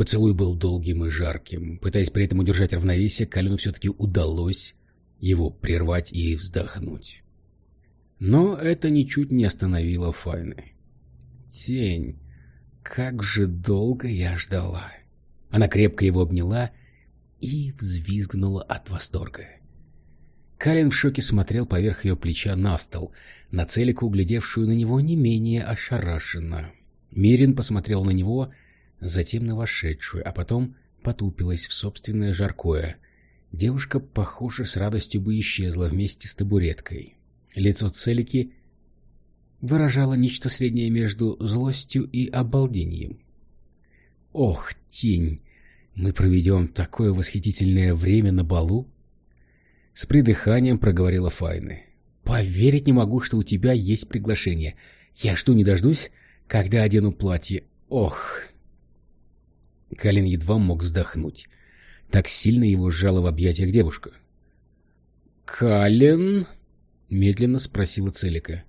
Поцелуй был долгим и жарким. Пытаясь при этом удержать равновесие, Калину все-таки удалось его прервать и вздохнуть. Но это ничуть не остановило Файны. «Тень, как же долго я ждала!» Она крепко его обняла и взвизгнула от восторга. Калин в шоке смотрел поверх ее плеча на стол, на целику, углядевшую на него не менее ошарашенно. Мирин посмотрел на него, затем на вошедшую, а потом потупилась в собственное жаркое. Девушка, похоже, с радостью бы исчезла вместе с табуреткой. Лицо целики выражало нечто среднее между злостью и обалдением. «Ох, тень! Мы проведем такое восхитительное время на балу!» С придыханием проговорила Файны. «Поверить не могу, что у тебя есть приглашение. Я жду не дождусь, когда одену платье. Ох!» Калин едва мог вздохнуть. Так сильно его сжала в объятиях девушка. «Калин?» — медленно спросила Целика.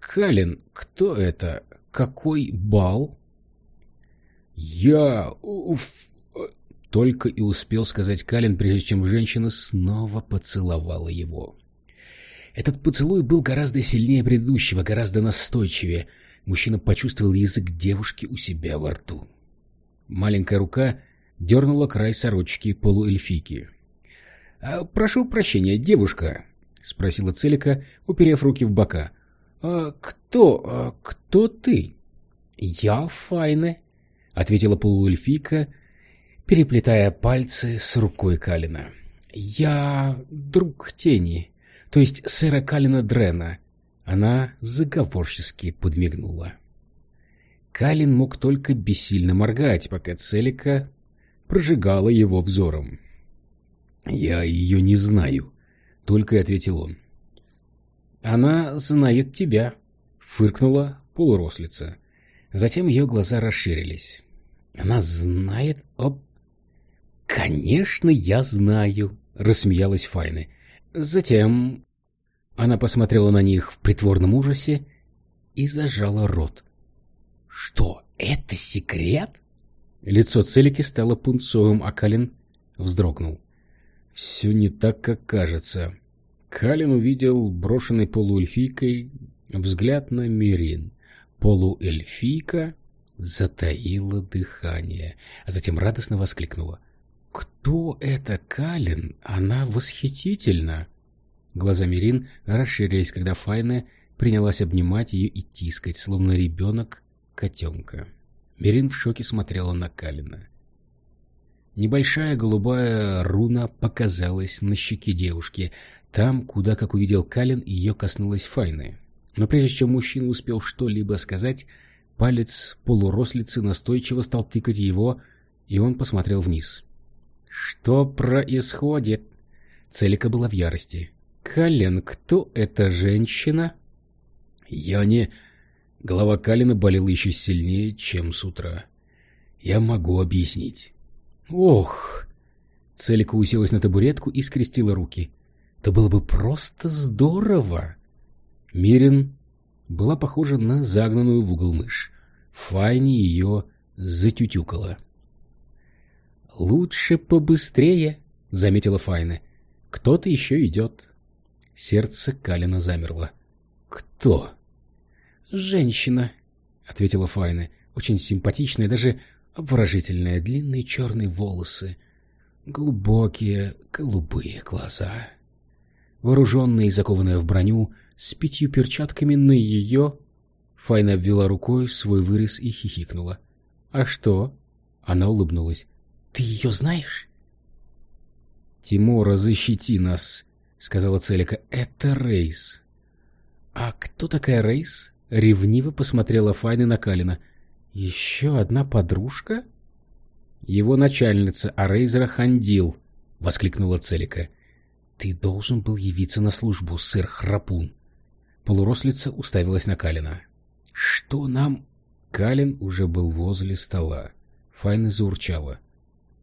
«Калин, кто это? Какой бал?» «Я... Уф, только и успел сказать Калин, прежде чем женщина снова поцеловала его. Этот поцелуй был гораздо сильнее предыдущего, гораздо настойчивее. Мужчина почувствовал язык девушки у себя во рту. Маленькая рука дернула край сорочки полуэльфийки. «А, «Прошу прощения, девушка», — спросила Целика, уперев руки в бока. «А кто... А кто ты?» «Я Файне», — ответила полуэльфийка, — переплетая пальцы с рукой Калина. «Я друг тени, то есть сэра Калина Дрена». Она заговорчески подмигнула. Калин мог только бессильно моргать, пока Целика прожигала его взором. «Я ее не знаю», — только и ответил он. «Она знает тебя», — фыркнула полурослица. Затем ее глаза расширились. «Она знает об «Конечно, я знаю», — рассмеялась Файны. Затем она посмотрела на них в притворном ужасе и зажала рот. «Что, это секрет?» Лицо Целики стало пунцовым, а Калин вздрогнул. «Все не так, как кажется». Калин увидел брошенный полуэльфийкой взгляд на Мирин. Полуэльфийка затаила дыхание, а затем радостно воскликнула. «Кто это Калин? Она восхитительна!» Глаза Мирин расширились, когда Файна принялась обнимать ее и тискать, словно ребенок котенка. Мирин в шоке смотрела на Калина. Небольшая голубая руна показалась на щеке девушки, там, куда, как увидел Калин, ее коснулась Файны. Но прежде чем мужчина успел что-либо сказать, палец полурослицы настойчиво стал тыкать его, и он посмотрел вниз. «Что происходит?» Целика была в ярости. «Кален, кто эта женщина?» «Я не...» Голова Калина болела еще сильнее, чем с утра. «Я могу объяснить». «Ох!» Целика уселась на табуретку и скрестила руки. «Это было бы просто здорово!» Мирин была похожа на загнанную в угол мышь. Файни ее затютюкала. «Лучше побыстрее», — заметила Файна. «Кто-то еще идет». Сердце Калина замерло. «Кто?» «Женщина», — ответила Файна. «Очень симпатичная, даже обворожительная, длинные черные волосы, глубокие голубые глаза». Вооруженная и закованная в броню, с пятью перчатками на ее... Файна обвела рукой свой вырез и хихикнула. «А что?» Она улыбнулась. Ты ее знаешь? Тимура, защити нас, сказала Целика. Это Рейс. А кто такая Рейс? Ревниво посмотрела Файна на Калина. Еще одна подружка? Его начальница, а Рейзера Хандил, воскликнула Целика. Ты должен был явиться на службу, сэр Храпун. Полурослица уставилась на Калина. Что нам... Калин уже был возле стола. Файна заурчала.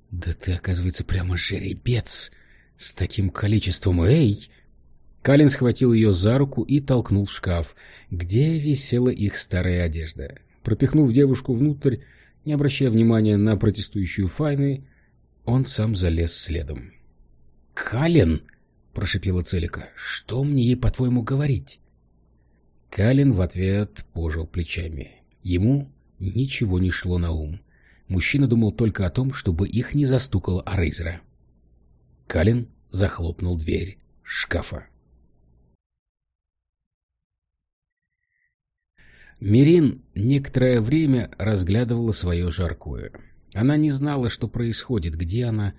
«Да ты, оказывается, прямо жеребец! С таким количеством... Эй!» Калин схватил ее за руку и толкнул в шкаф, где висела их старая одежда. Пропихнув девушку внутрь, Не обращая внимания на протестующую Файны, он сам залез следом. «Калин!» — прошипела Целика. «Что мне ей, по-твоему, говорить?» Калин в ответ пожал плечами. Ему ничего не шло на ум. Мужчина думал только о том, чтобы их не застукала Арейзера. Калин захлопнул дверь шкафа. Мирин некоторое время разглядывала свое жаркое. Она не знала, что происходит, где она,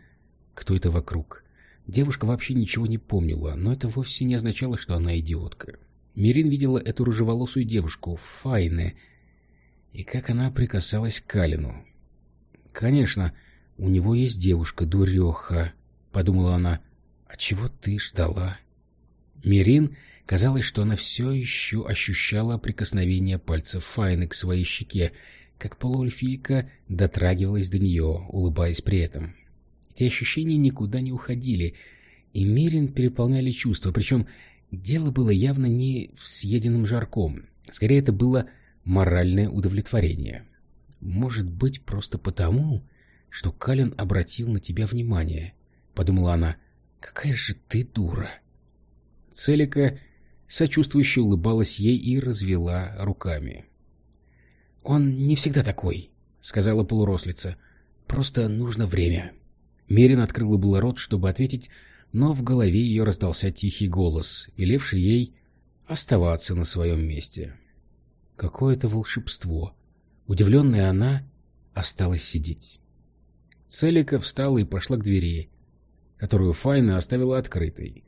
кто это вокруг. Девушка вообще ничего не помнила, но это вовсе не означало, что она идиотка. Мирин видела эту рыжеволосую девушку, Файне, и как она прикасалась к Калину. «Конечно, у него есть девушка, дуреха», — подумала она. «А чего ты ждала?» Мирин казалось, что она все еще ощущала прикосновение пальцев Файны к своей щеке, как полуэльфийка дотрагивалась до нее, улыбаясь при этом. Эти ощущения никуда не уходили, и Мирин переполняли чувства, причем дело было явно не в съеденном жарком, скорее это было моральное удовлетворение. Может быть, просто потому, что Калин обратил на тебя внимание, — подумала она. Какая же ты дура! Целика сочувствующе улыбалась ей и развела руками. — Он не всегда такой, — сказала полурослица. — Просто нужно время. Мерин открыла было рот, чтобы ответить, но в голове ее раздался тихий голос, велевший ей оставаться на своем месте. Какое-то волшебство. Удивленная она осталась сидеть. Целика встала и пошла к двери, которую Файна оставила открытой.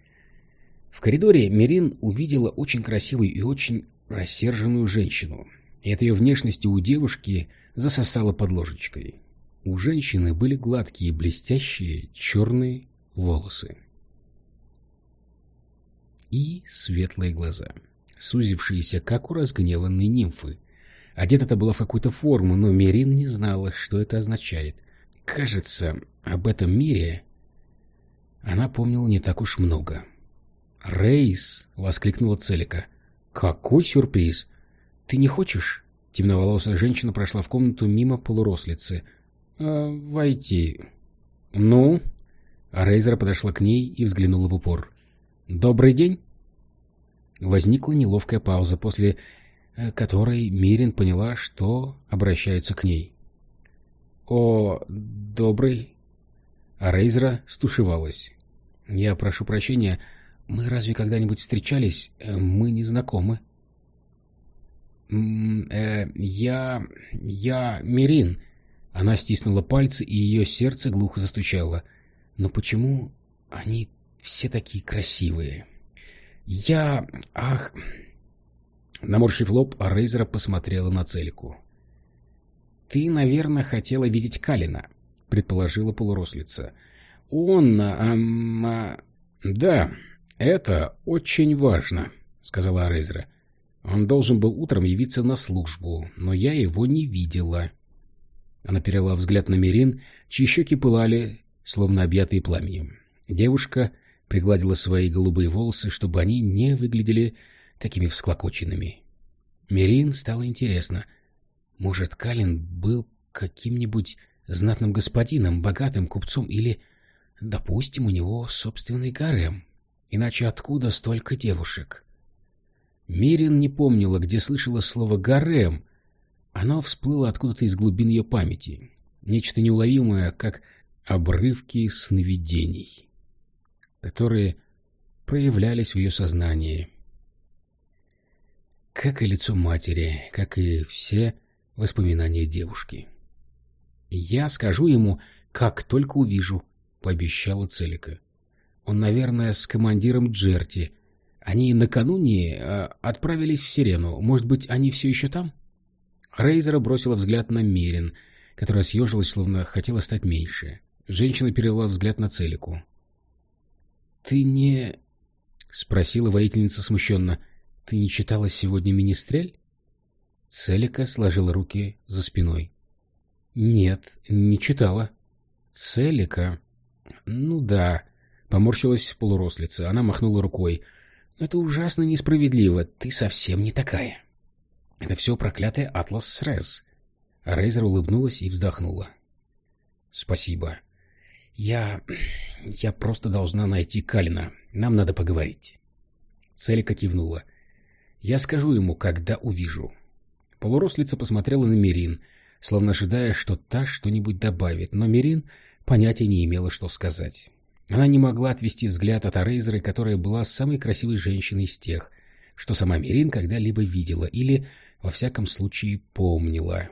В коридоре Мерин увидела очень красивую и очень рассерженную женщину, и от ее внешности у девушки засосала под ложечкой. У женщины были гладкие, блестящие, черные волосы. И светлые глаза, сузившиеся, как у разгневанной нимфы. Одета-то была в какую-то форму, но Мерин не знала, что это означает. Кажется, об этом мире она помнила не так уж много. «Рейс!» — воскликнула Целика. «Какой сюрприз! Ты не хочешь?» Темноволосая женщина прошла в комнату мимо полурослицы. «Э, «Войти». «Ну?» Рейзер подошла к ней и взглянула в упор. «Добрый день?» Возникла неловкая пауза, после э, которой Мирин поняла, что обращается к ней. «О, добрый...» А Рейзера стушевалась. «Я прошу прощения, мы разве когда-нибудь встречались? Э, мы не знакомы». «Э, «Я... я Мирин...» Она стиснула пальцы, и ее сердце глухо застучало. «Но почему они все такие красивые?» «Я... ах...» Наморщив лоб, Рейзера посмотрела на Цельку. «Ты, наверное, хотела видеть Калина», — предположила полурослица. «Он... Ам, а... «Да, это очень важно», — сказала Рейзера. «Он должен был утром явиться на службу, но я его не видела». Она перела взгляд на Мирин, чьи щеки пылали, словно объятые пламенем. Девушка пригладила свои голубые волосы, чтобы они не выглядели такими всклокоченными. Мирин стало интересно — может, Калин был каким-нибудь знатным господином, богатым купцом или, допустим, у него собственный гарем? Иначе откуда столько девушек? Мирин не помнила, где слышала слово «гарем». Оно всплыло откуда-то из глубин ее памяти. Нечто неуловимое, как обрывки сновидений, которые проявлялись в ее сознании. Как и лицо матери, как и все воспоминания девушки. «Я скажу ему, как только увижу», — пообещала Целика. «Он, наверное, с командиром Джерти. Они накануне э, отправились в Сирену. Может быть, они все еще там?» Рейзера бросила взгляд на Мерин, которая съежилась, словно хотела стать меньше. Женщина перевела взгляд на Целику. «Ты не...» — спросила воительница смущенно. «Ты не читала сегодня «Министрель»?» Целика сложила руки за спиной. «Нет, не читала». «Целика?» «Ну да», — поморщилась полурослица. Она махнула рукой. «Это ужасно несправедливо. Ты совсем не такая». «Это все проклятый Атлас Срез». Рейзер улыбнулась и вздохнула. «Спасибо. Я... я просто должна найти Калина. Нам надо поговорить». Целика кивнула. «Я скажу ему, когда увижу». Полурослица посмотрела на Мирин, словно ожидая, что та что-нибудь добавит, но Мирин понятия не имела, что сказать. Она не могла отвести взгляд от Арейзеры, которая была самой красивой женщиной из тех, что сама Мирин когда-либо видела или, во всяком случае, помнила.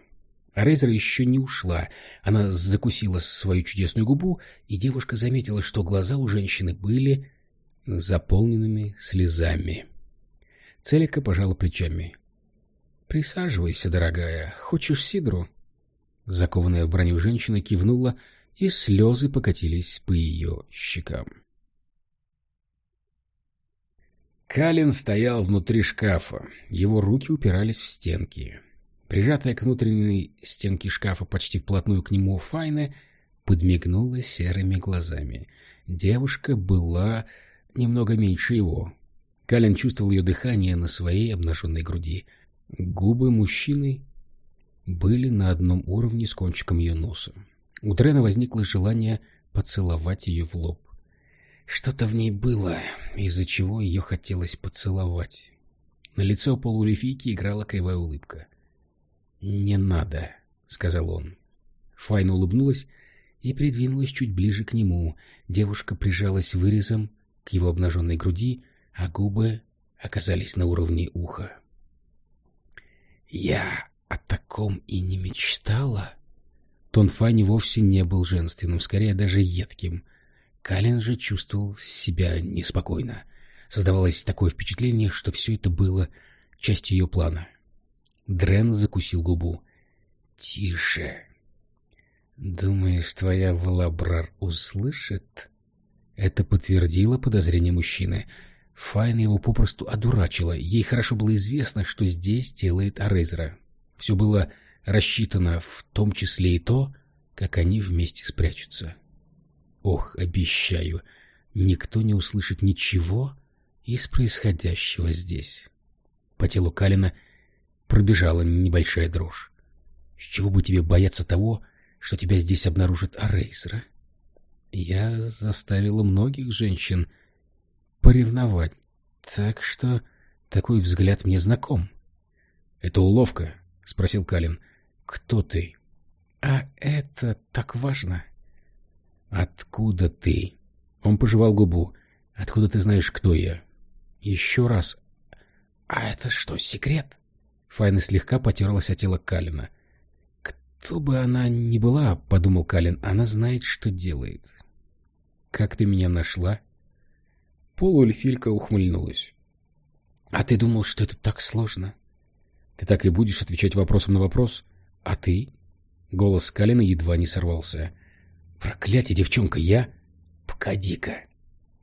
Арейзера еще не ушла. Она закусила свою чудесную губу, и девушка заметила, что глаза у женщины были заполненными слезами. Целика пожала плечами. «Присаживайся, дорогая. Хочешь сидру?» Закованная в броню женщина кивнула, и слезы покатились по ее щекам. Калин стоял внутри шкафа. Его руки упирались в стенки. Прижатая к внутренней стенке шкафа почти вплотную к нему Файна подмигнула серыми глазами. Девушка была немного меньше его. Калин чувствовал ее дыхание на своей обнаженной груди — Губы мужчины были на одном уровне с кончиком ее носа. У Дрена возникло желание поцеловать ее в лоб. Что-то в ней было, из-за чего ее хотелось поцеловать. На лицо полулифийки играла кривая улыбка. «Не надо», — сказал он. Файна улыбнулась и придвинулась чуть ближе к нему. Девушка прижалась вырезом к его обнаженной груди, а губы оказались на уровне уха. «Я о таком и не мечтала». Тон Фани вовсе не был женственным, скорее даже едким. Калин же чувствовал себя неспокойно. Создавалось такое впечатление, что все это было частью ее плана. Дрен закусил губу. «Тише. Думаешь, твоя Валабрар услышит?» Это подтвердило подозрение мужчины. Файна его попросту одурачила. Ей хорошо было известно, что здесь делает Арезра. Все было рассчитано в том числе и то, как они вместе спрячутся. Ох, обещаю, никто не услышит ничего из происходящего здесь. По телу Калина пробежала небольшая дрожь. С чего бы тебе бояться того, что тебя здесь обнаружит Арейзра? Я заставила многих женщин поревновать. Так что такой взгляд мне знаком. — Это уловка? — спросил Калин. — Кто ты? — А это так важно. — Откуда ты? Он пожевал губу. — Откуда ты знаешь, кто я? — Еще раз. — А это что, секрет? Файна слегка потерлась о тело Калина. — Кто бы она ни была, — подумал Калин, — она знает, что делает. — Как ты меня нашла? — Полуэльфилька ухмыльнулась. «А ты думал, что это так сложно?» «Ты так и будешь отвечать вопросом на вопрос? А ты?» Голос Калина едва не сорвался. «Проклятие, девчонка, я...» «Погоди-ка!»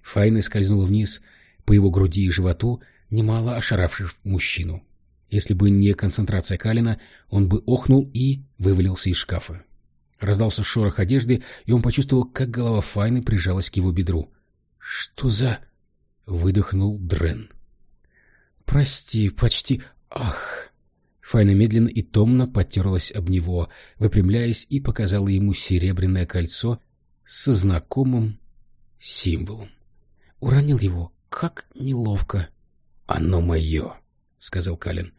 Файна скользнула вниз по его груди и животу, немало ошаравшив мужчину. Если бы не концентрация Калина, он бы охнул и вывалился из шкафа. Раздался шорох одежды, и он почувствовал, как голова Файны прижалась к его бедру. «Что за...» выдохнул Дрен. «Прости, почти... Ах!» Файна медленно и томно потерлась об него, выпрямляясь и показала ему серебряное кольцо со знакомым символом. Уронил его, как неловко. «Оно мое», — сказал Калин.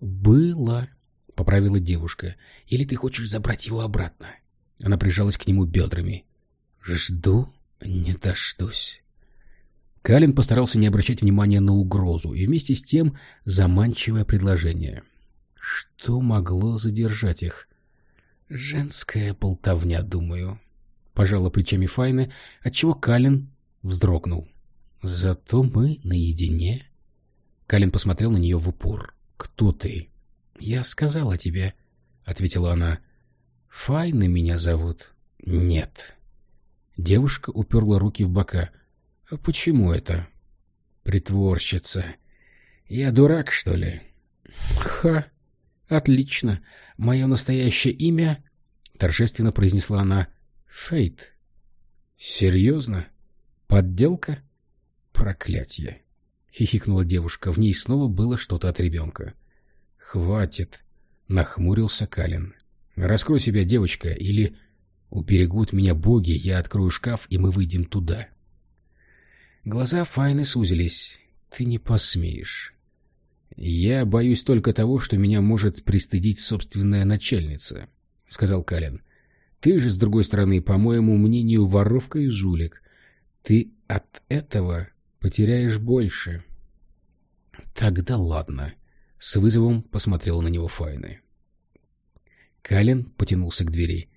«Было», — поправила девушка. «Или ты хочешь забрать его обратно?» Она прижалась к нему бедрами. «Жду, не дождусь». Калин постарался не обращать внимания на угрозу и вместе с тем заманчивое предложение. Что могло задержать их? Женская болтовня, думаю. Пожала плечами Файны, отчего Калин вздрогнул. Зато мы наедине. Калин посмотрел на нее в упор. «Кто ты?» «Я сказала тебе», — ответила она. «Файны меня зовут». «Нет». Девушка уперла руки в бока. А почему это? Притворщица. Я дурак, что ли? Ха! Отлично. Мое настоящее имя, торжественно произнесла она, Фейт. Серьезно? Подделка? Проклятье. Хихикнула девушка. В ней снова было что-то от ребенка. Хватит. Нахмурился Калин. Раскрой себя, девочка, или уберегут меня боги, я открою шкаф, и мы выйдем туда. Глаза Файны сузились. Ты не посмеешь. Я боюсь только того, что меня может пристыдить собственная начальница, — сказал Калин. Ты же, с другой стороны, по моему мнению, воровка и жулик. Ты от этого потеряешь больше. Тогда ладно. С вызовом посмотрела на него Файны. Калин потянулся к двери.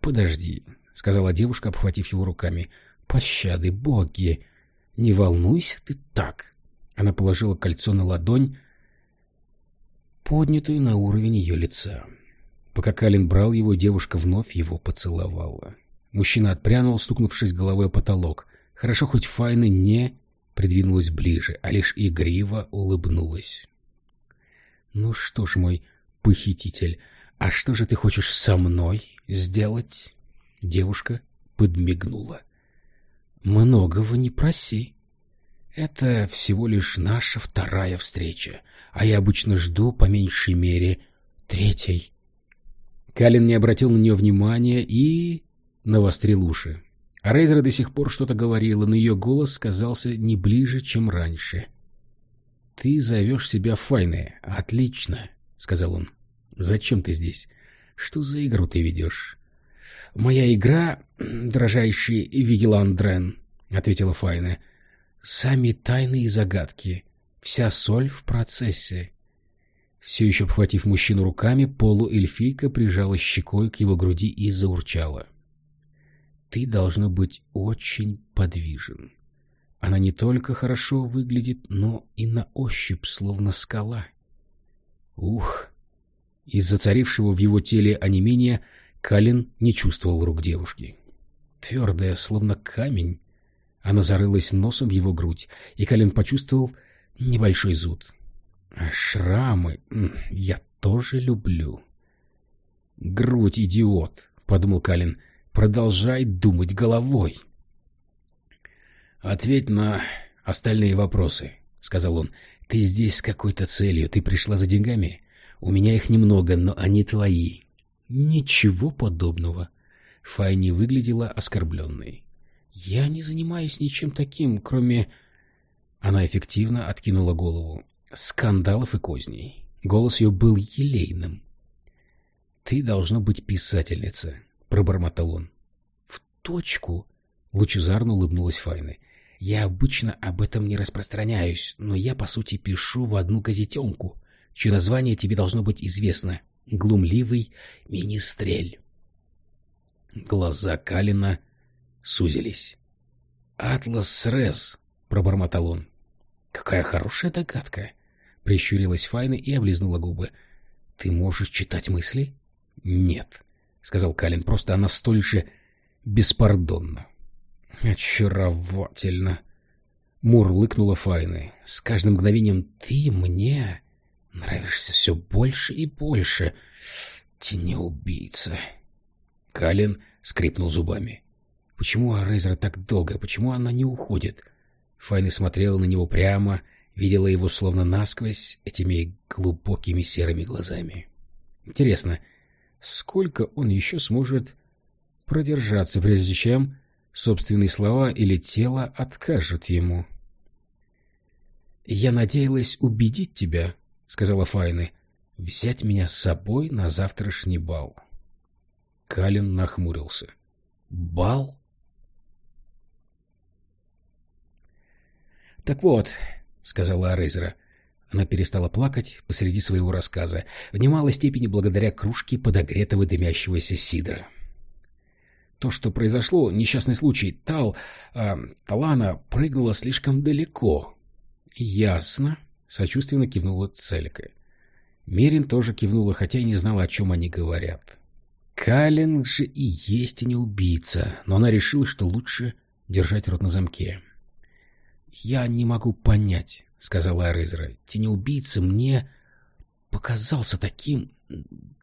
«Подожди», — сказала девушка, обхватив его руками. «Пощады, боги! Не волнуйся ты так!» Она положила кольцо на ладонь, поднятую на уровень ее лица. Пока Калин брал его, девушка вновь его поцеловала. Мужчина отпрянул, стукнувшись головой о потолок. Хорошо, хоть Файна не придвинулась ближе, а лишь игриво улыбнулась. «Ну что ж, мой похититель, а что же ты хочешь со мной сделать?» Девушка подмигнула. «Многого не проси. Это всего лишь наша вторая встреча, а я обычно жду по меньшей мере третьей». Калин не обратил на нее внимания и навострил уши. А Рейзера до сих пор что-то говорила, но ее голос казался не ближе, чем раньше. «Ты зовешь себя Файне. Отлично», — сказал он. «Зачем ты здесь? Что за игру ты ведешь?» «Моя игра, дрожайший Вигеландрен», — ответила Файне. «Сами тайны и загадки. Вся соль в процессе». Все еще обхватив мужчину руками, полуэльфийка прижала щекой к его груди и заурчала. «Ты должно быть очень подвижен. Она не только хорошо выглядит, но и на ощупь словно скала». «Ух!» Из-за царившего в его теле онемения Калин не чувствовал рук девушки. Твердая, словно камень, она зарылась носом в его грудь, и Калин почувствовал небольшой зуд. А шрамы я тоже люблю. «Грудь, идиот!» — подумал Калин. «Продолжай думать головой». «Ответь на остальные вопросы», — сказал он. «Ты здесь с какой-то целью. Ты пришла за деньгами?» У меня их немного, но они твои. Ничего подобного. Файни выглядела оскорбленной. Я не занимаюсь ничем таким, кроме... Она эффективно откинула голову. Скандалов и козней. Голос ее был елейным. «Ты должна быть писательница», — пробормотал он. «В точку», — лучезарно улыбнулась Файна. «Я обычно об этом не распространяюсь, но я, по сути, пишу в одну газетенку чье название тебе должно быть известно. Глумливый министрель. Глаза Калина сузились. «Атлас Рез», — пробормотал он. «Какая хорошая догадка!» — прищурилась Файна и облизнула губы. «Ты можешь читать мысли?» «Нет», — сказал Калин, — «просто она столь же беспардонна». «Очаровательно!» — мурлыкнула Файна. «С каждым мгновением ты мне Нравишься все больше и больше. Тенеубийца. Калин скрипнул зубами. Почему Рейзер так долго? Почему она не уходит? Файна смотрела на него прямо, видела его словно насквозь этими глубокими серыми глазами. Интересно, сколько он еще сможет продержаться, прежде чем собственные слова или тело откажут ему? «Я надеялась убедить тебя», — сказала Файны, — взять меня с собой на завтрашний бал. Калин нахмурился. «Бал?» «Так вот», — сказала Арейзера, — она перестала плакать посреди своего рассказа, в немалой степени благодаря кружке подогретого дымящегося сидра. То, что произошло, несчастный случай, Тал... Э, Талана прыгнула слишком далеко. «Ясно», Сочувственно кивнула Целька. Мерин тоже кивнула, хотя и не знала, о чем они говорят. Калин же и есть и не убийца, но она решила, что лучше держать рот на замке. «Я не могу понять», — сказала Арезра. «Тенеубийца мне показался таким...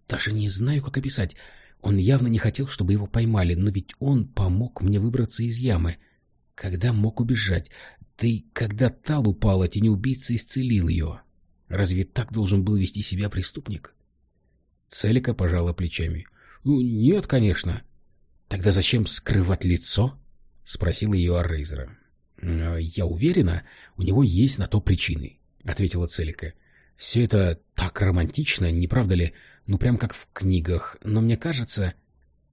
Даже не знаю, как описать. Он явно не хотел, чтобы его поймали, но ведь он помог мне выбраться из ямы. Когда мог убежать? Да и когда Тал упала, тенеубийца исцелил ее. Разве так должен был вести себя преступник? Целика пожала плечами. «Ну, «Нет, конечно». «Тогда зачем скрывать лицо?» — спросил ее Аррейзера. «Я уверена, у него есть на то причины», — ответила Целика. «Все это так романтично, не правда ли? Ну, прям как в книгах. Но мне кажется...»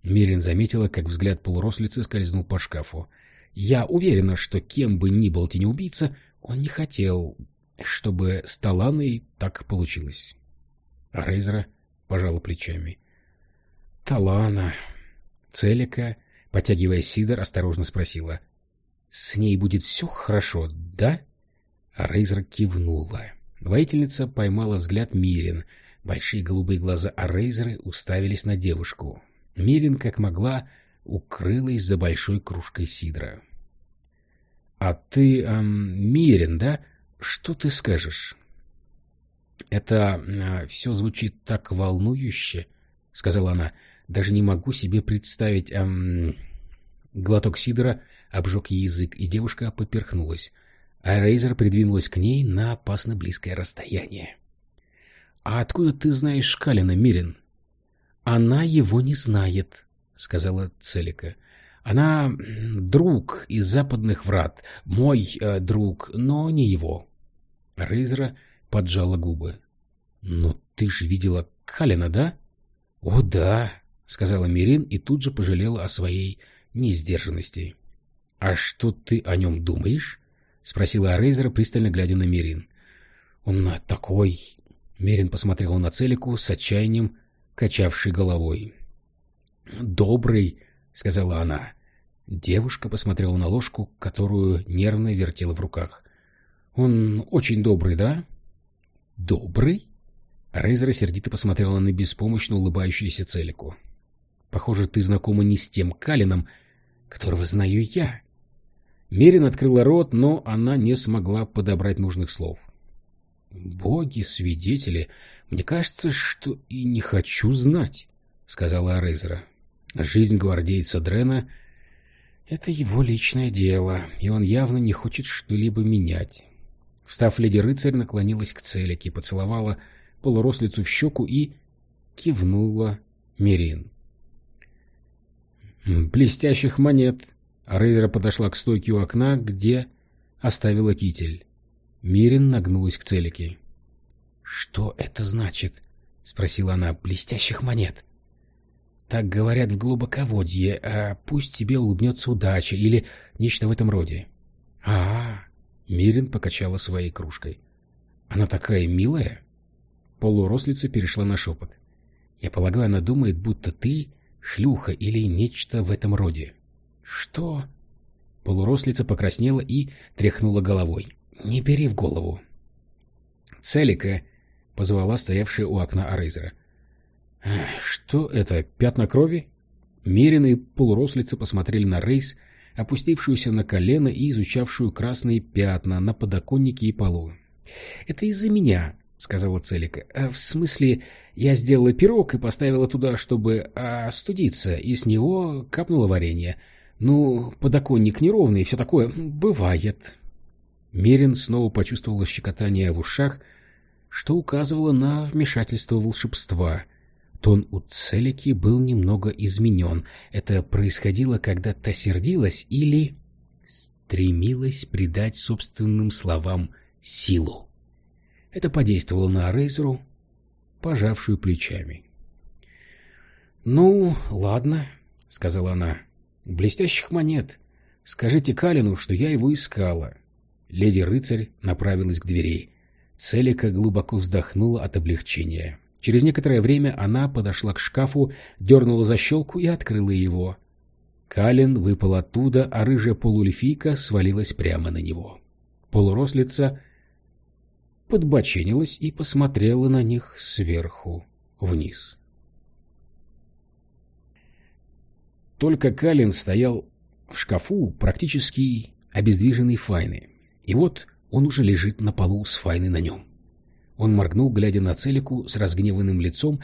Мирин заметила, как взгляд полурослицы скользнул по шкафу. «Я уверена, что кем бы ни был тенеубийца, он не хотел, чтобы с Таланой так получилось». А Рейзера пожала плечами. «Талана...» Целика, потягивая сидор, осторожно спросила. «С ней будет все хорошо, да?» А Рейзер кивнула. Воительница поймала взгляд Мирин. Большие голубые глаза Арейзеры уставились на девушку. Мирин, как могла, укрылась за большой кружкой сидра. — А ты, эм, Мирин, да? Что ты скажешь? — Это э, все звучит так волнующе, — сказала она. — Даже не могу себе представить... Эм... Глоток сидра обжег язык, и девушка поперхнулась. А Рейзер придвинулась к ней на опасно близкое расстояние. — А откуда ты знаешь Калина, Мирин? — Она его не знает, — сказала Целика. — Она друг из западных врат, мой э, друг, но не его. Рейзера поджала губы. — Но ты же видела Калина, да? — О, да, — сказала Мирин и тут же пожалела о своей несдержанности. — А что ты о нем думаешь? — спросила Рейзер, пристально глядя на Мирин. — Он такой... Мерин посмотрел на Целику с отчаянием, качавшей головой. «Добрый», — сказала она. Девушка посмотрела на ложку, которую нервно вертела в руках. «Он очень добрый, да?» «Добрый?» Рейзера сердито посмотрела на беспомощно улыбающуюся Целику. «Похоже, ты знакома не с тем Калином, которого знаю я». Мерин открыла рот, но она не смогла подобрать нужных слов. «Боги, свидетели, мне кажется, что и не хочу знать», — сказала Арезера. «Жизнь гвардейца Дрена — это его личное дело, и он явно не хочет что-либо менять». Встав, леди-рыцарь наклонилась к Целике, поцеловала полурослицу в щеку и кивнула Мерин. «Блестящих монет!» Рейзера подошла к стойке у окна, где оставила китель. Мирин нагнулась к Целике. «Что это значит?» — спросила она. «Блестящих монет». «Так говорят в глубоководье, а пусть тебе улыбнется удача или нечто в этом роде». «А-а-а!» — Мирин покачала своей кружкой. «Она такая милая!» Полурослица перешла на шепот. «Я полагаю, она думает, будто ты шлюха или нечто в этом роде». «Что?» Полурослица покраснела и тряхнула головой. «Не бери в голову». «Целика!» — позвала стоявшая у окна Арейзера. «Что это, пятна крови?» Мерин и полурослица посмотрели на Рейс, опустившуюся на колено и изучавшую красные пятна на подоконнике и полу. «Это из-за меня», — сказала Целика. «А «В смысле, я сделала пирог и поставила туда, чтобы остудиться, и с него капнуло варенье. Ну, подоконник неровный и все такое. Бывает». Мерин снова почувствовала щекотание в ушах, что указывало на вмешательство волшебства. Тон у Целики был немного изменен. Это происходило, когда та сердилась или стремилась придать собственным словам силу. Это подействовало на Рейзеру, пожавшую плечами. «Ну, ладно», — сказала она, — «блестящих монет. Скажите Калину, что я его искала. Леди-рыцарь направилась к дверей. Целика глубоко вздохнула от облегчения. Через некоторое время она подошла к шкафу, дернула защелку и открыла его. Калин выпал оттуда, а рыжая полулифийка свалилась прямо на него. Полурослица подбоченилась и посмотрела на них сверху вниз. Только Калин стоял в шкафу, практически обездвиженный Файны. И вот он уже лежит на полу с Файной на нем. Он моргнул, глядя на Целику с разгневанным лицом,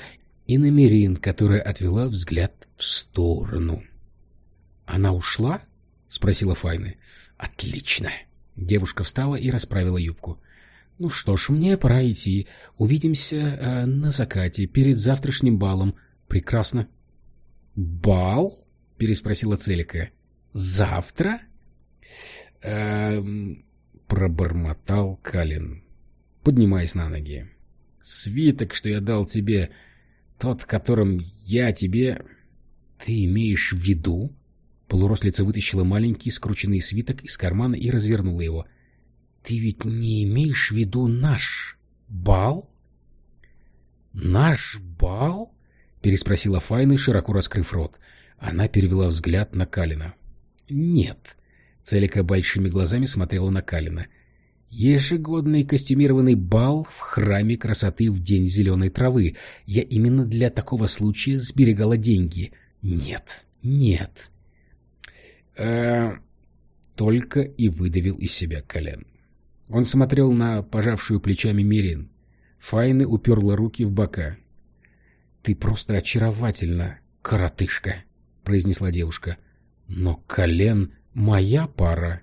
и на Мерин, которая отвела взгляд в сторону. «Она ушла?» — спросила Файна. «Отлично!» Девушка встала и расправила юбку. Ну что ж, мне пора идти. Увидимся э, на закате, перед завтрашним балом. Прекрасно. Бал? Переспросила Целика. Завтра? Эм, пробормотал Калин, поднимаясь на ноги. Свиток, что я дал тебе, тот, которым я тебе... Ты имеешь в виду? Полурослица вытащила маленький скрученный свиток из кармана и развернула его. Ты ведь не имеешь в виду наш бал? Наш бал? Переспросила Файна, широко раскрыв рот. Она перевела взгляд на Калина. Нет. Целика большими глазами смотрела на Калина. Ежегодный костюмированный бал в храме красоты в день зеленой травы. Я именно для такого случая сберегала деньги. Нет, нет. Э, только и выдавил из себя Кален. Он смотрел на пожавшую плечами Мирин. Файны уперла руки в бока. «Ты просто очаровательна, коротышка», — произнесла девушка. «Но колен моя пара».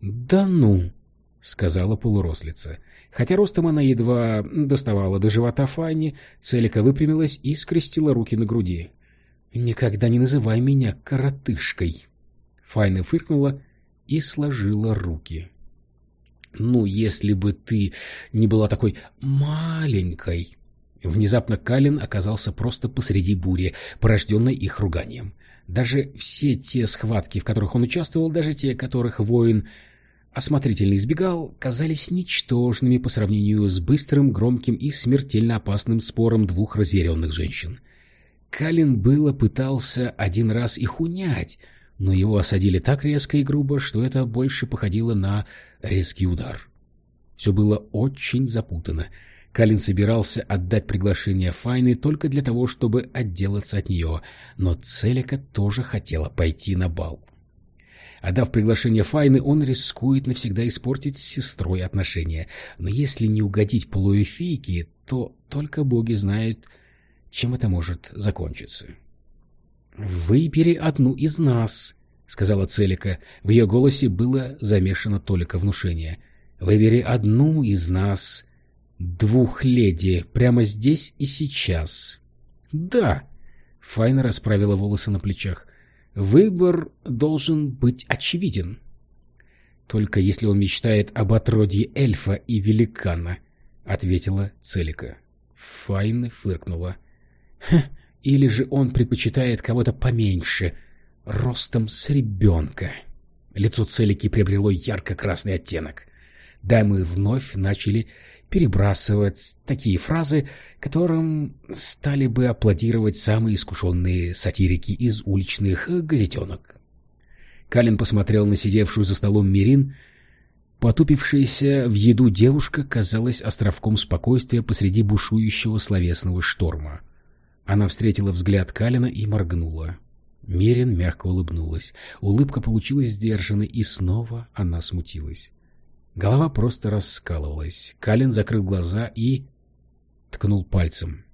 «Да ну», — сказала полурослица. Хотя ростом она едва доставала до живота Файни, Целика выпрямилась и скрестила руки на груди. «Никогда не называй меня коротышкой». Файна фыркнула и сложила руки. Ну, если бы ты не была такой маленькой. Внезапно Калин оказался просто посреди бури, порожденной их руганием. Даже все те схватки, в которых он участвовал, даже те, которых воин осмотрительно избегал, казались ничтожными по сравнению с быстрым, громким и смертельно опасным спором двух разъяренных женщин. Калин было пытался один раз их унять, но его осадили так резко и грубо, что это больше походило на резкий удар. Все было очень запутано. Калин собирался отдать приглашение Файны только для того, чтобы отделаться от нее, но Целика тоже хотела пойти на бал. Отдав приглашение Файны, он рискует навсегда испортить с сестрой отношения. Но если не угодить полуэфийке, то только боги знают, чем это может закончиться. «Выбери одну из нас», — сказала Целика. В ее голосе было замешано только внушение. «Выбери одну из нас, двух леди, прямо здесь и сейчас». «Да», — Файна расправила волосы на плечах. «Выбор должен быть очевиден». «Только если он мечтает об отродье эльфа и великана», — ответила Целика. Файна фыркнула. Или же он предпочитает кого-то поменьше, ростом с ребенка. Лицо Целики приобрело ярко-красный оттенок. Дамы вновь начали перебрасывать такие фразы, которым стали бы аплодировать самые искушенные сатирики из уличных газетенок. Калин посмотрел на сидевшую за столом Мирин. Потупившаяся в еду девушка казалась островком спокойствия посреди бушующего словесного шторма. Она встретила взгляд Калина и моргнула. Мерин мягко улыбнулась. Улыбка получилась сдержанной, и снова она смутилась. Голова просто раскалывалась. Калин закрыл глаза и... ткнул пальцем.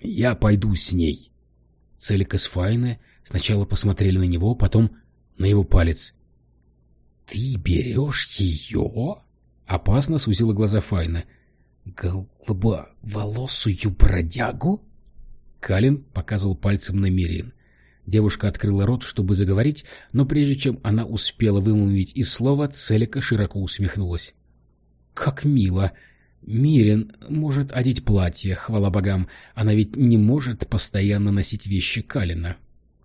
«Я пойду с ней». Целика с Файне сначала посмотрели на него, потом на его палец. «Ты берешь ее?» Опасно сузила глаза Файна. «Голубоволосую бродягу?» Калин показывал пальцем на Мирин. Девушка открыла рот, чтобы заговорить, но прежде чем она успела вымолвить и слова, Целика широко усмехнулась. «Как мило! Мирин может одеть платье, хвала богам. Она ведь не может постоянно носить вещи Калина».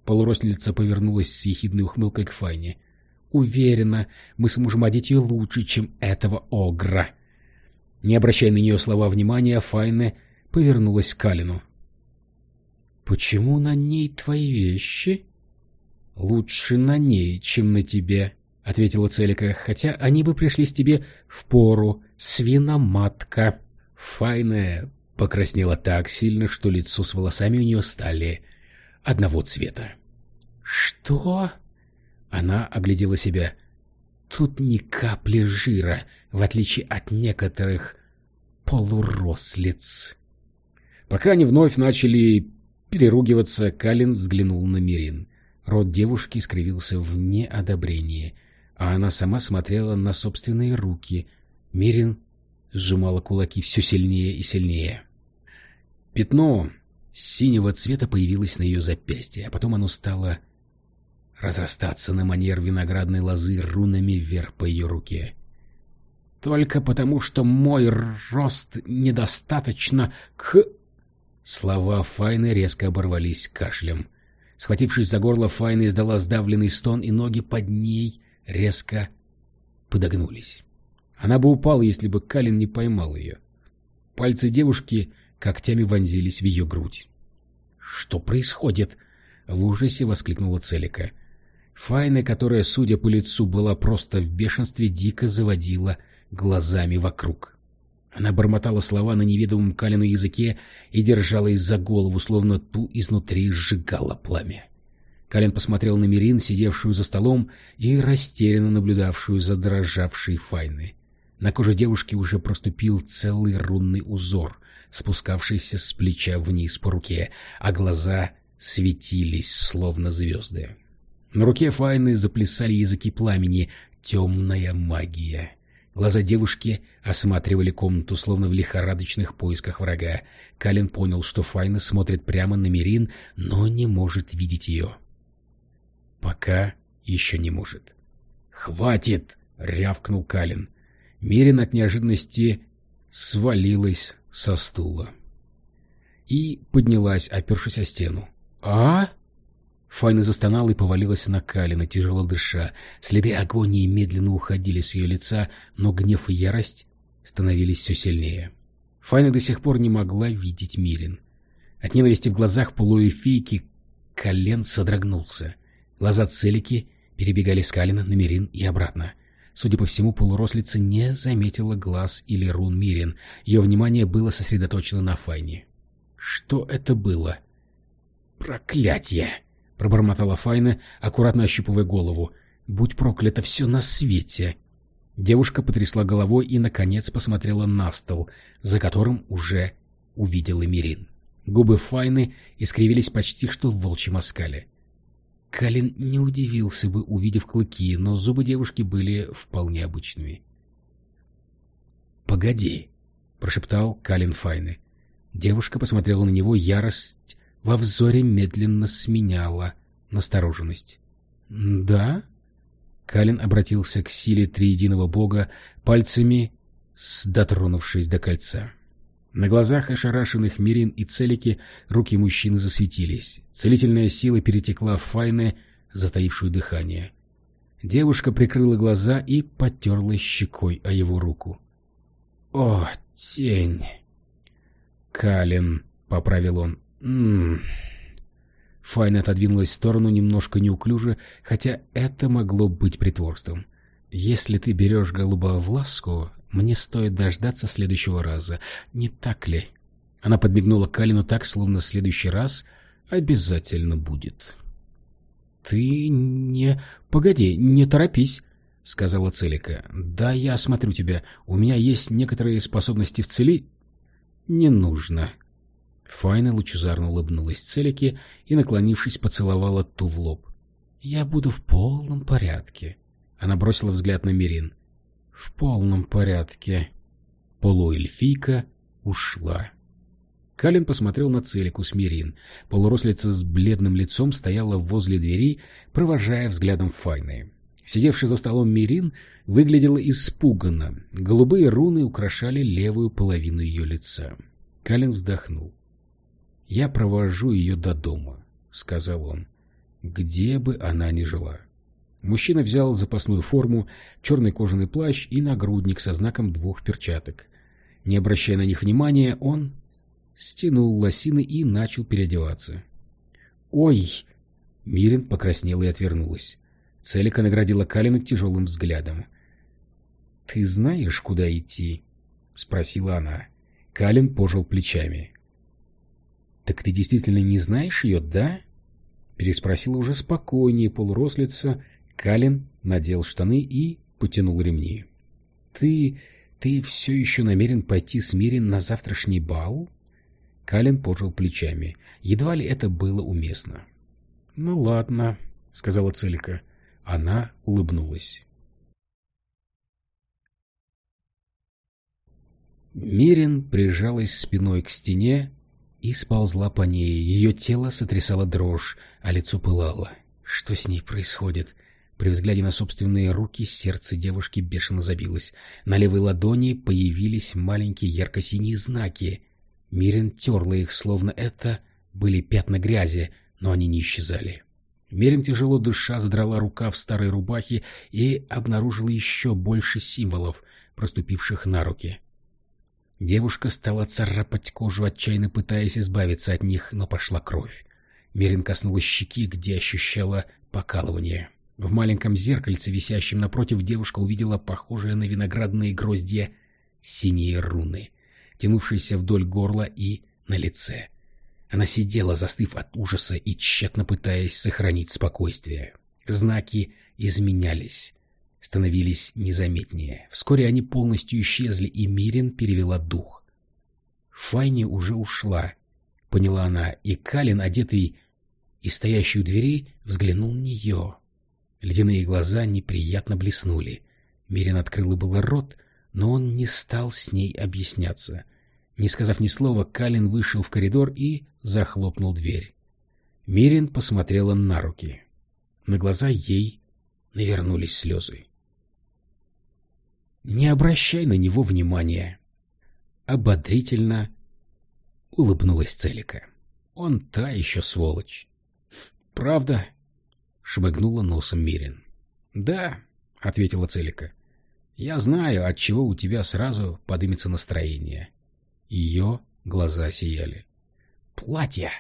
Полурослица повернулась с ехидной ухмылкой к Файне. «Уверена, мы сможем одеть ее лучше, чем этого огра». Не обращая на нее слова внимания, Файне повернулась к Калину. «Почему на ней твои вещи?» «Лучше на ней, чем на тебе», — ответила Целика, «хотя они бы пришлись тебе в пору, свиноматка». Файная покраснела так сильно, что лицо с волосами у нее стали одного цвета. «Что?» Она оглядела себя. «Тут ни капли жира, в отличие от некоторых полурослиц». Пока они вновь начали Переругиваться, Калин взглянул на Мирин. Рот девушки скривился в неодобрении, а она сама смотрела на собственные руки. Мирин сжимала кулаки все сильнее и сильнее. Пятно синего цвета появилось на ее запястье, а потом оно стало разрастаться на манер виноградной лозы рунами вверх по ее руке. «Только потому, что мой рост недостаточно к...» Слова Файны резко оборвались кашлем. Схватившись за горло, Файна издала сдавленный стон, и ноги под ней резко подогнулись. Она бы упала, если бы Калин не поймал ее. Пальцы девушки когтями вонзились в ее грудь. «Что происходит?» — в ужасе воскликнула Целика. Файна, которая, судя по лицу, была просто в бешенстве, дико заводила глазами вокруг. Она бормотала слова на неведомом Калину языке и держалась за голову, словно ту изнутри сжигала пламя. Калин посмотрел на Мирин, сидевшую за столом и растерянно наблюдавшую за дрожавшей Файной. На коже девушки уже проступил целый рунный узор, спускавшийся с плеча вниз по руке, а глаза светились, словно звезды. На руке Файны заплясали языки пламени, темная магия. Глаза девушки осматривали комнату, словно в лихорадочных поисках врага. Калин понял, что Файна смотрит прямо на Мирин, но не может видеть ее. Пока еще не может. «Хватит!» — рявкнул Калин. Мирин от неожиданности свалилась со стула и поднялась, опершись о стену. «А?» Файна застонала и повалилась на Калина, тяжело дыша. Следы агонии медленно уходили с ее лица, но гнев и ярость становились все сильнее. Файна до сих пор не могла видеть Мирин. От ненависти в глазах полуэфейки колен содрогнулся. Глаза Целики перебегали с Калина на Мирин и обратно. Судя по всему, полурослица не заметила глаз или рун Мирин. Ее внимание было сосредоточено на Файне. Что это было? «Проклятие!» — пробормотала Файна, аккуратно ощупывая голову. «Будь проклято все на свете!» Девушка потрясла головой и, наконец, посмотрела на стол, за которым уже увидела Мирин. Губы Файны искривились почти что в волчьем оскале. Калин не удивился бы, увидев клыки, но зубы девушки были вполне обычными. «Погоди», — прошептал Калин Файны. Девушка посмотрела на него, ярость во взоре медленно сменяла настороженность. «Да?» Калин обратился к силе триединого бога, пальцами дотронувшись до кольца. На глазах ошарашенных Мирин и Целики руки мужчины засветились. Целительная сила перетекла в Файне, затаившую дыхание. Девушка прикрыла глаза и потерла щекой о его руку. «О, тень!» «Калин», — поправил он, Ммм... Файна отодвинулась в сторону немножко неуклюже, хотя это могло быть притворством. «Если ты берешь голубого в ласку, мне стоит дождаться следующего раза, не так ли?» Она подмигнула Калину так, словно следующий раз обязательно будет. «Ты не... Погоди, не торопись», — сказала Целика. «Да, я осмотрю тебя. У меня есть некоторые способности в цели...» «Не нужно», Файна лучезарно улыбнулась Целике и, наклонившись, поцеловала ту в лоб. «Я буду в полном порядке». Она бросила взгляд на Мирин. «В полном порядке». Полуэльфийка ушла. Калин посмотрел на Целику с Мирин. Полурослица с бледным лицом стояла возле двери, провожая взглядом Файны. Сидевший за столом Мирин выглядела испуганно. Голубые руны украшали левую половину ее лица. Калин вздохнул. «Я провожу ее до дома», — сказал он, — «где бы она ни жила». Мужчина взял запасную форму, черный кожаный плащ и нагрудник со знаком двух перчаток. Не обращая на них внимания, он стянул лосины и начал переодеваться. «Ой!» — Мирин покраснела и отвернулась. Целика наградила Калина тяжелым взглядом. «Ты знаешь, куда идти?» — спросила она. Калин пожал плечами. «Так ты действительно не знаешь ее, да?» Переспросила уже спокойнее полурослица. Калин надел штаны и потянул ремни. «Ты... ты все еще намерен пойти с Мирин на завтрашний бал?» Калин пожал плечами. Едва ли это было уместно. «Ну ладно», — сказала Целька. Она улыбнулась. Мирин прижалась спиной к стене и сползла по ней. Ее тело сотрясало дрожь, а лицо пылало. Что с ней происходит? При взгляде на собственные руки сердце девушки бешено забилось. На левой ладони появились маленькие ярко-синие знаки. Мирин терла их, словно это были пятна грязи, но они не исчезали. Мерин тяжело дыша задрала рука в старой рубахе и обнаружила еще больше символов, проступивших на руки. Девушка стала царапать кожу, отчаянно пытаясь избавиться от них, но пошла кровь. Мерин коснулась щеки, где ощущала покалывание. В маленьком зеркальце, висящем напротив, девушка увидела похожие на виноградные гроздья синие руны, тянувшиеся вдоль горла и на лице. Она сидела, застыв от ужаса и тщетно пытаясь сохранить спокойствие. Знаки изменялись, становились незаметнее. Вскоре они полностью исчезли, и Мирин перевела дух. Файни уже ушла, поняла она, и Калин, одетый и стоящий у двери, взглянул на нее. Ледяные глаза неприятно блеснули. Мирин открыла было рот, но он не стал с ней объясняться — не сказав ни слова, Калин вышел в коридор и захлопнул дверь. Мирин посмотрела на руки. На глаза ей навернулись слезы. «Не обращай на него внимания!» Ободрительно улыбнулась Целика. «Он та еще сволочь!» «Правда?» — шмыгнула носом Мирин. «Да», — ответила Целика. «Я знаю, от чего у тебя сразу подымется настроение. Ее глаза сияли. «Платье!»